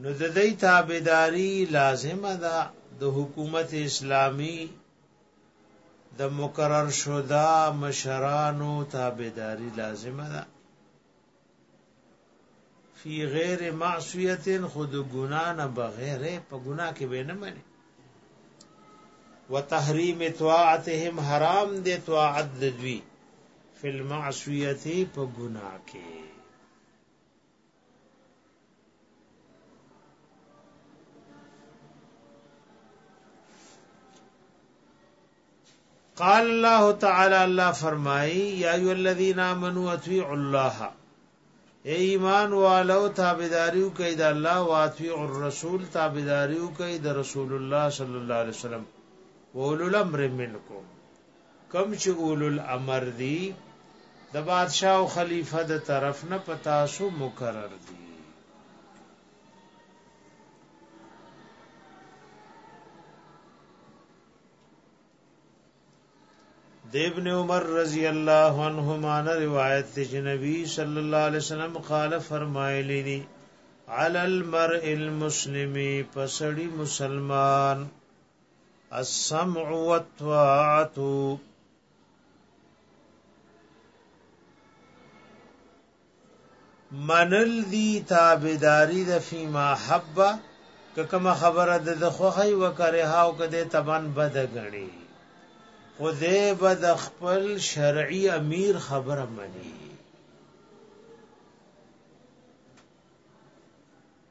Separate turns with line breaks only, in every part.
نو د دې تابعداري لازمه ده د حکومت اسلامی د مقرر شوه مشرانو تابعداري لازمه ده فی غیر معصیت خود گناہ نه بغیر په گناہ کې به نه مني وتحریم طاعتهم حرام دي طاعت دوی فی المعصیت په گناہ کې قال الله تعالی الله فرمای یا ایو الذین آمنوا اطیعوا الله اے ایمان والو تابعداریو کوي د الله او اطیعوا الرسول تابعداریو کوي د رسول الله صلی الله علیه وسلم اولو الامر منکم کم چې اولو الامر دی د بادشاہ او خلیفہ د طرف نه پتا سو مقرر دی د ابن عمر رضی الله عنهما روایت دی چې نبی صلی الله علیه وسلم قال فرمایلی دی علی المرء المسلم پسړی مسلمان السمع والطاعت منل دی تابعداری د فیما حبه که کومه خبره د خوخی وکره او کده تبان بد غنی خو دې بد خپل شرعي امیر خبره منی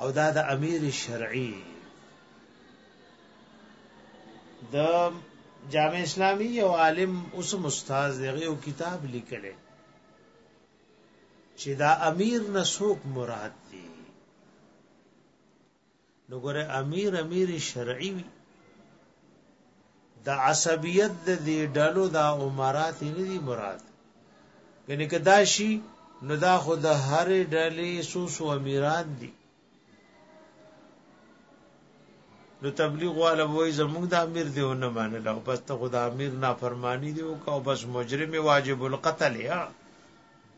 او دا د امیر شرعي د جامع اسلامی او عالم اوس استاد دغه یو کتاب لیکلی چې دا امیر نسوک مراد دی نو ګره امیر امیر شرعي وي د عصبیت د دې ډلو دا عمرات نه دي مراد یعنی که دا شي نو دا خو د هر ډلې سو سو امیران دي نو تبلیغ والا وای زموږ د امیر دی نه منل او بس ته خدای امیر نافرمانی دی او بس مجرم واجب القتل یا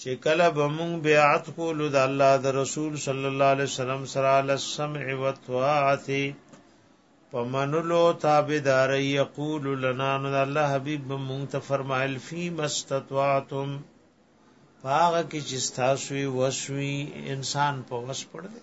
چې کله به مونږ بیعت کولو د الله د رسول صلی الله علیه وسلم سره له سمع و طاعت پمنلو تابعدار یقول لنا نو الله حبیب مونږ ته فرمایل فی مستطاعتم پاغه کې چې تاسو وسوي انسان په وس پړ دی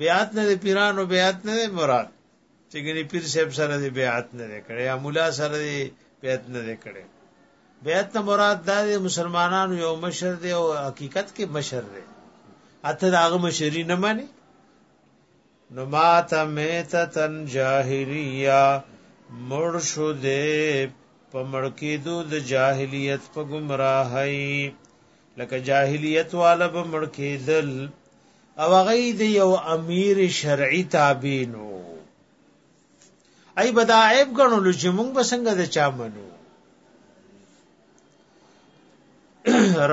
بیعت نه دی پیرانو بیعت نه دی مراد چې ګنې پیر صاحب سره دی بیعت نه دی کړی یا مولا سره دی بیعت نه دی کړی بیعت نه مراد دا دی مسلمانانو یو مشر دی او حقیقت کې مشر دی اته دا هغه مشری نه مانی نو ما ته میتتن جاهلیه مړ شو دی په مړ کېدو د جاهلیت په گمراهۍ لکه جاهلیت والا به مړ کېدل او هغه د یو امیر شرعي تابع نو ای بدا عیب غنول چې موږ به څنګه د چا منو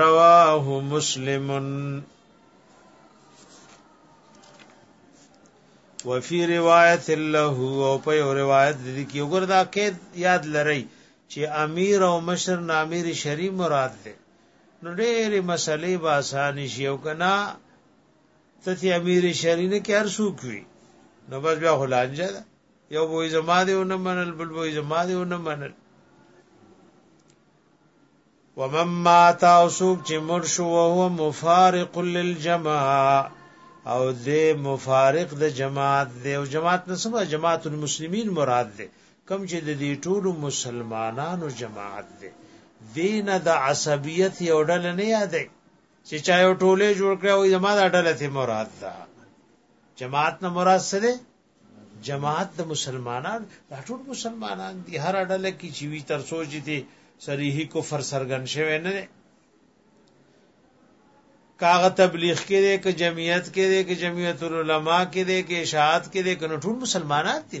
رواه مسلم وفي روایت له او په یو روایت د دې کې وګوردا کې یاد لرئ چې امیر او مشر نامیر شری مراد ده نو ډېرې مسلې به اسانې شي او کنا ته چې امیر شری نه کې هر څوک وي نو بس بیا خلانجه ده یو وې زما دې ونه منل بل وې زما دې ونه منل ومن ما تاسوک چې مر شو او هو مفارق للجماعه او دې مفارق د جماعت دې او جماعت نسبه جماعت المسلمین مراد دې کوم چې د دې ټولو مسلمانانو جماعت دی دین د عصبیت یو ډل نه یادې چې چا یو ټوله جوړ کړ او زما د ډله ته مراد ده جماعت نه مراد څه ده جماعت د مسلمانان دا ټول مسلمانان دي هر ډله کې چې وی تر سوچ دي صریحي کفر سرګن شوی نه کاغه تبلیغ کې دي ک جمعیت کې دي ک جمعیت العلماء کې دي ک اشاعت کې دي ک ټول مسلمانان دي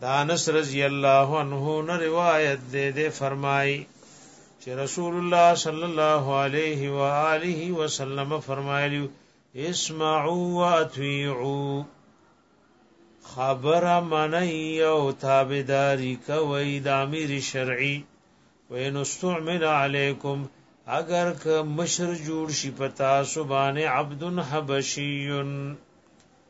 دا انس رضی الله عنه نه روایت دی دی فرمای چې رسول الله صلی الله علیه و آله وسلم فرمایلی اسمعوا واطيعوا خبر منی او تابعداری کوي د امیر شرعي وین استعمل علیکم اگر که مشر جوړ شي پتا سبحانه عبد حبشیون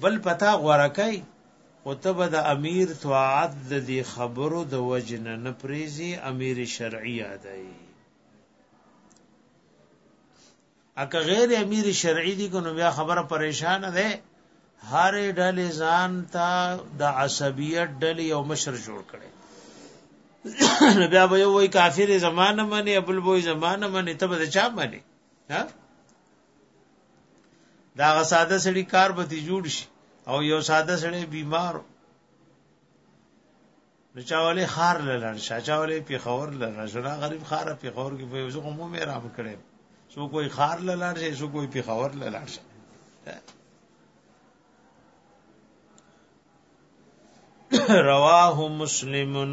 بل پتا غوړه کوي او ته به د امیر طاعت د دې خبرو د وجن نه پریزي امیر شرعي یادای اکه غیر امیر شرعي دي کو نو بیا خبره پریشان ده هر ډلې ځان ته د عصبیت ډلې او مشر جوړ کړي نو بیا به یو وای کافر زمانه منی ابل بوې زمانه منی ته به چا منی ها دا غ ساده سړی کار به تی جوړ شي او یو ساده سړی بیمار نو چاوله خار لړن شاه چاوله په خور لړن شاه غریب خار په خور کې په یوه مو مې رام کړي سو کوئی خار لړن شي سو کوئی په خور لړن شي رواه مسلمن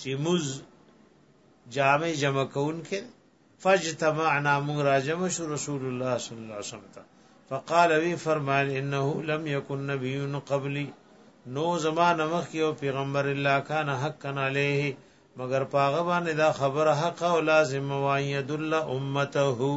چې موز جامع جمع کون کې فجتمعنا من راجم شو رسول الله صلی الله علیه وسلم ته فقال وی فرمایل انه لم يكن نبي قبلي نو زمانه مخ کې او پیغمبر الله کان حقا عليه مگر پاغه باندې دا خبره حق او لازم وایي دل امته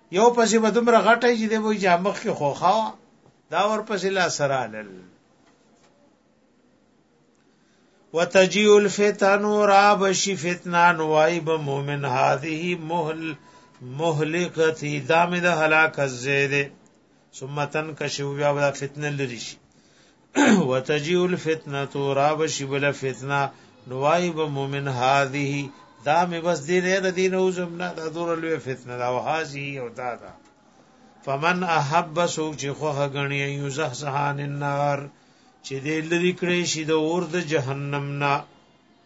یو پسې به دومره غټه چې دی وای چې مخ کې خوخه وا دا ور پسې لا سره لل وتجی الفتن را بشی فتنان وایب مومن هذه مهل مهلکتی دامه د هلاک زیده ثم تنکشو بیا فتنه لری شي وتجیو الفتنه تو را بشی بل فتنه نوای به مومن هذه دا می بس دې نه دین او زمنا دا دور لوی فتنه دا او هذه او دا دا فمن احب سوق چې خو غنی یوزه سهان النار چې دې لری کړې شي د اور د جهنم نه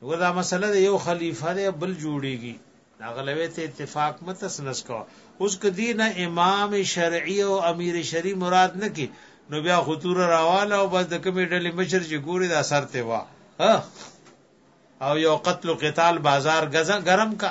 وګوره دا مسله د یو خلیفه دی بل جوړیږي دا غلوی ته اتفاق متس نسکو اوس کدی نه امام شرعي او امیر شرعي مراد نه کی نو بیا خطور راواله او بس د کمی ډلې مشر چې ګوري دا سر ته وا او یو قتل قتال بازار غزا گرم کا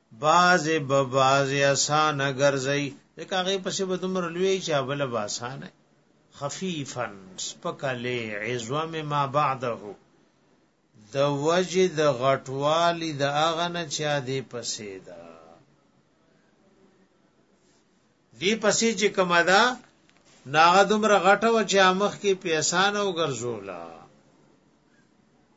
باز به باز آسان ګرځي لکه هغه پسې به دومره لوی چې بل به آسان خفيفا سپکله عزوم ما بعده د وجه د غټوالي د اغه نه چا دی پسې ده دی پسې چې کومه ده ناغه دومره غټه و چې امخ کې پیسانه وګرځولا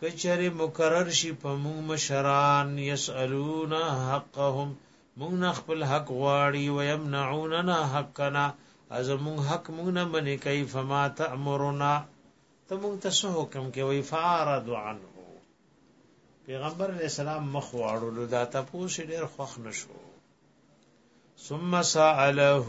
کچر مکرر شي په موږ مشران يسالون حقهم موږ نه خپل حق غواړي و يمنعوننا حقنا از موږ حق موږ نه منې کوي فما تأمرنا ته موږ ته څه حکم کوي فارض عنه پیغمبر علیہ السلام مخ واړو دا تاسو ډیر خوښ نشو ثم سأله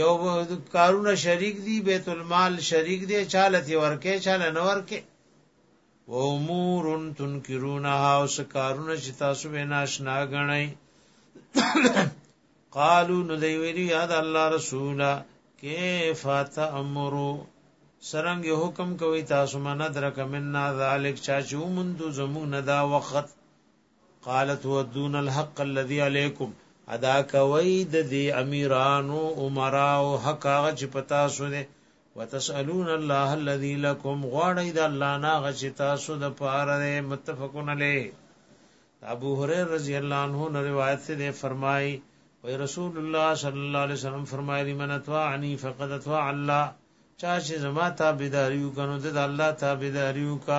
یو کارونه شریک دی بیت المال شریک دی چاله تی ورکه چاله نه ورکه و امور تنکرونها او سکارونه چې تاسو به ناشنا غنئ قالو نو دی ویلی یاد الله رسولا کیف تامرو سرنګ حکم کوي تاسو من درک مننا ذالک چا چې مونږ زمو نه دا وخت قال تودون الحق الذي عليكم ادا کوي د دې امیرانو عمرا او حق هغه چې پتا سو دي وتسالون الله الذي لكم غواړی د الله نه هغه چې تاسو د پاره ده متفقون علیه ابو هريره رضی الله عنه نو روایت سے فرمای وی رسول الله صلی الله علیه وسلم فرمایلی من اتوعنی فقد اتوع الله چا چې زما تابعداریو کنو د الله تابعداریو کا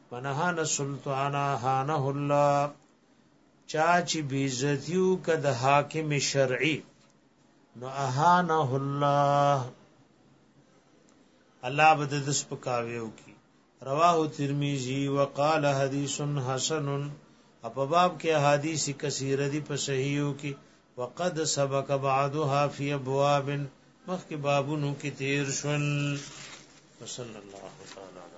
منهان السلطان هانه الله چا چې بیزتیو کد حاکم شرعی نو اهانه الله الله بده د سپکاویو کی رواه ترمذی وقال حدیث حسن په باب کې احادیث کثیره دي په صحیحو کې وقد سبق بعضها فی ابواب مخک بابونو کې تیر شول وصلی الله تعالی